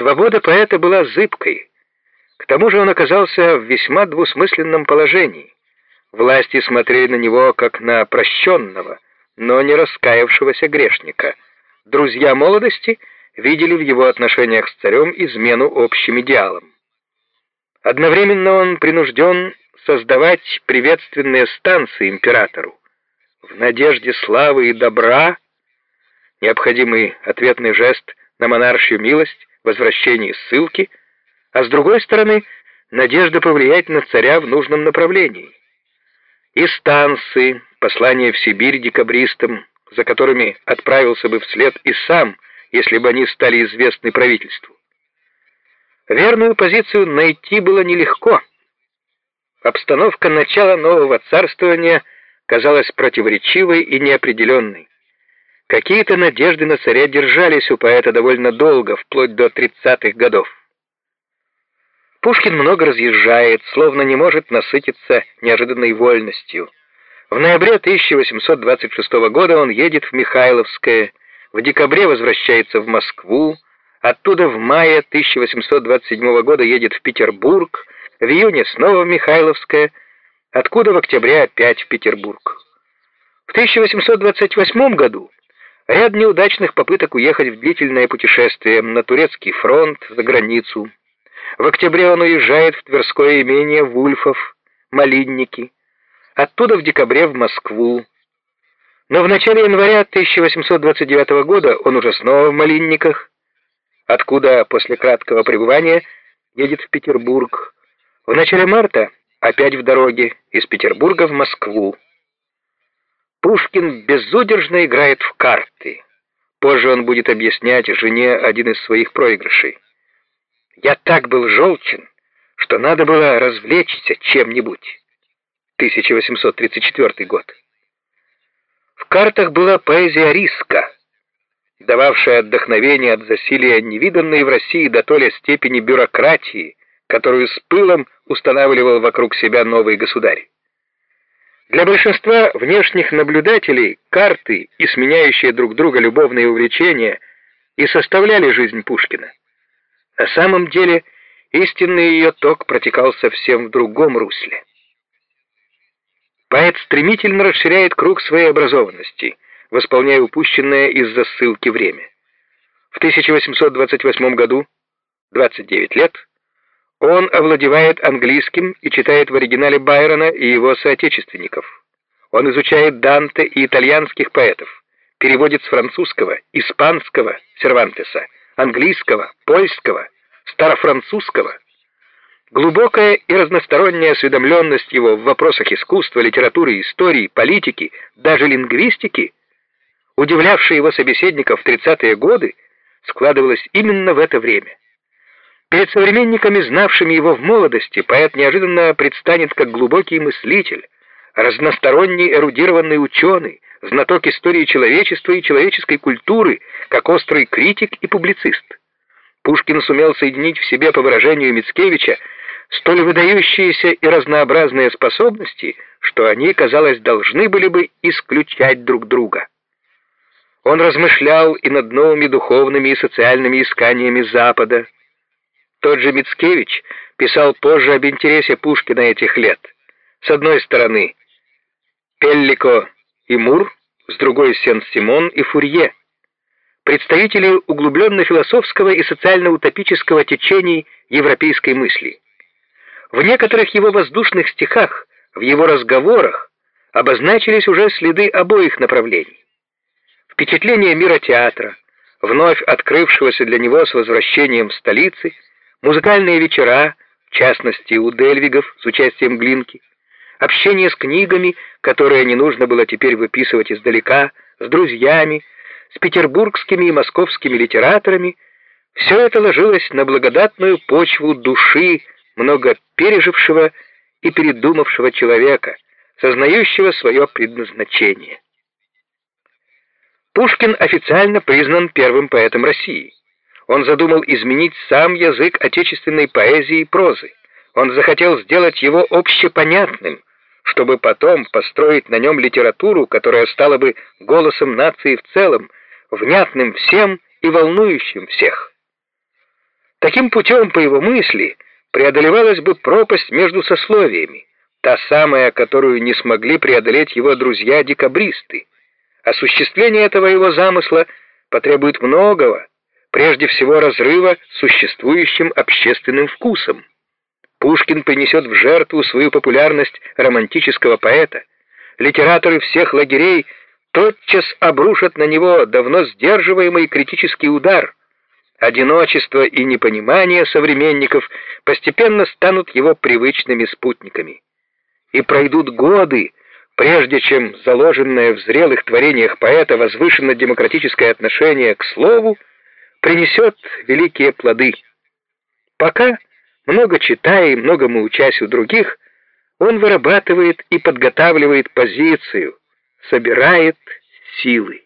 Свобода поэта была зыбкой. К тому же он оказался в весьма двусмысленном положении. Власти смотрели на него как на прощенного, но не раскаявшегося грешника. Друзья молодости видели в его отношениях с царем измену общим идеалам. Одновременно он принужден создавать приветственные станции императору. В надежде славы и добра необходимый ответный жест на монаршью милость, возвращение ссылки, а с другой стороны надежда повлиять на царя в нужном направлении. И станции, послания в Сибирь декабристам, за которыми отправился бы вслед и сам, если бы они стали известны правительству. Верную позицию найти было нелегко. Обстановка начала нового царствования казалась противоречивой и неопределенной. Какие-то надежды на царя держались у поэта довольно долго, вплоть до 30-х годов. Пушкин много разъезжает, словно не может насытиться неожиданной вольностью. В ноябре 1826 года он едет в Михайловское, в декабре возвращается в Москву, оттуда в мае 1827 года едет в Петербург, в июне снова в Михайловское, откуда в октябре опять в Петербург. В 1828 году ряд неудачных попыток уехать в длительное путешествие на турецкий фронт, за границу. В октябре он уезжает в Тверское имение Вульфов, Малинники, оттуда в декабре в Москву. Но в начале января 1829 года он уже снова в Малинниках, откуда после краткого пребывания едет в Петербург. В начале марта опять в дороге из Петербурга в Москву. Пушкин безудержно играет в карты. Позже он будет объяснять жене один из своих проигрышей. «Я так был желчен, что надо было развлечься чем-нибудь». 1834 год. В картах была поэзия риска, дававшая отдохновение от засилия невиданной в России до толя степени бюрократии, которую с пылом устанавливал вокруг себя новый государь. Для большинства внешних наблюдателей карты и сменяющие друг друга любовные увлечения и составляли жизнь Пушкина. На самом деле истинный ее ток протекал совсем в другом русле. Поэт стремительно расширяет круг своей образованности, восполняя упущенное из-за ссылки время. В 1828 году, 29 лет, он овладевает английским и читает в оригинале Байрона и его соотечественников. Он изучает Данте и итальянских поэтов, переводит с французского, испанского Сервантеса, английского, польского, старофранцузского – Глубокая и разносторонняя осведомленность его в вопросах искусства, литературы, истории, политики, даже лингвистики, удивлявшая его собеседников в 30-е годы, складывалась именно в это время. Перед современниками, знавшими его в молодости, поэт неожиданно предстанет как глубокий мыслитель, разносторонний эрудированный ученый, знаток истории человечества и человеческой культуры, как острый критик и публицист. Пушкин сумел соединить в себе, по выражению Мицкевича, столь выдающиеся и разнообразные способности, что они, казалось, должны были бы исключать друг друга. Он размышлял и над новыми духовными и социальными исканиями Запада. Тот же Мицкевич писал позже об интересе Пушкина этих лет. С одной стороны, Пеллико и Мур, с другой Сен-Симон и Фурье, представители углубленно-философского и социально-утопического течений европейской мысли. В некоторых его воздушных стихах, в его разговорах обозначились уже следы обоих направлений. Впечатление мира театра, вновь открывшегося для него с возвращением в столицы, музыкальные вечера, в частности у Дельвигов с участием Глинки, общение с книгами, которые не нужно было теперь выписывать издалека, с друзьями, с петербургскими и московскими литераторами, все это ложилось на благодатную почву души, много пережившего и передумавшего человека, сознающего свое предназначение. Пушкин официально признан первым поэтом России. Он задумал изменить сам язык отечественной поэзии и прозы. Он захотел сделать его общепонятным, чтобы потом построить на нем литературу, которая стала бы голосом нации в целом, внятным всем и волнующим всех. Таким путем, по его мысли, преодолевалась бы пропасть между сословиями, та самая, которую не смогли преодолеть его друзья-декабристы. Осуществление этого его замысла потребует многого, прежде всего разрыва с существующим общественным вкусом. Пушкин принесет в жертву свою популярность романтического поэта. Литераторы всех лагерей тотчас обрушат на него давно сдерживаемый критический удар. Одиночество и непонимание современников постепенно станут его привычными спутниками. И пройдут годы, прежде чем заложенное в зрелых творениях поэта возвышенно-демократическое отношение к слову принесет великие плоды. Пока, много читая и многому учась у других, он вырабатывает и подготавливает позицию, собирает силы.